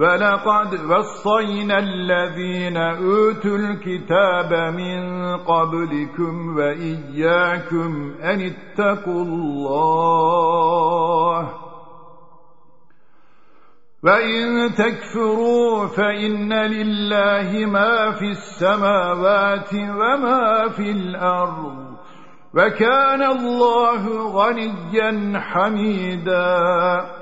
ولقد وصينا الذين أوتوا الكتاب من قبلكم وإياكم أن اتقوا الله. وإن تكفروا فإن لله ما في السماوات وما في الأرض وكان الله غنيا حميداً.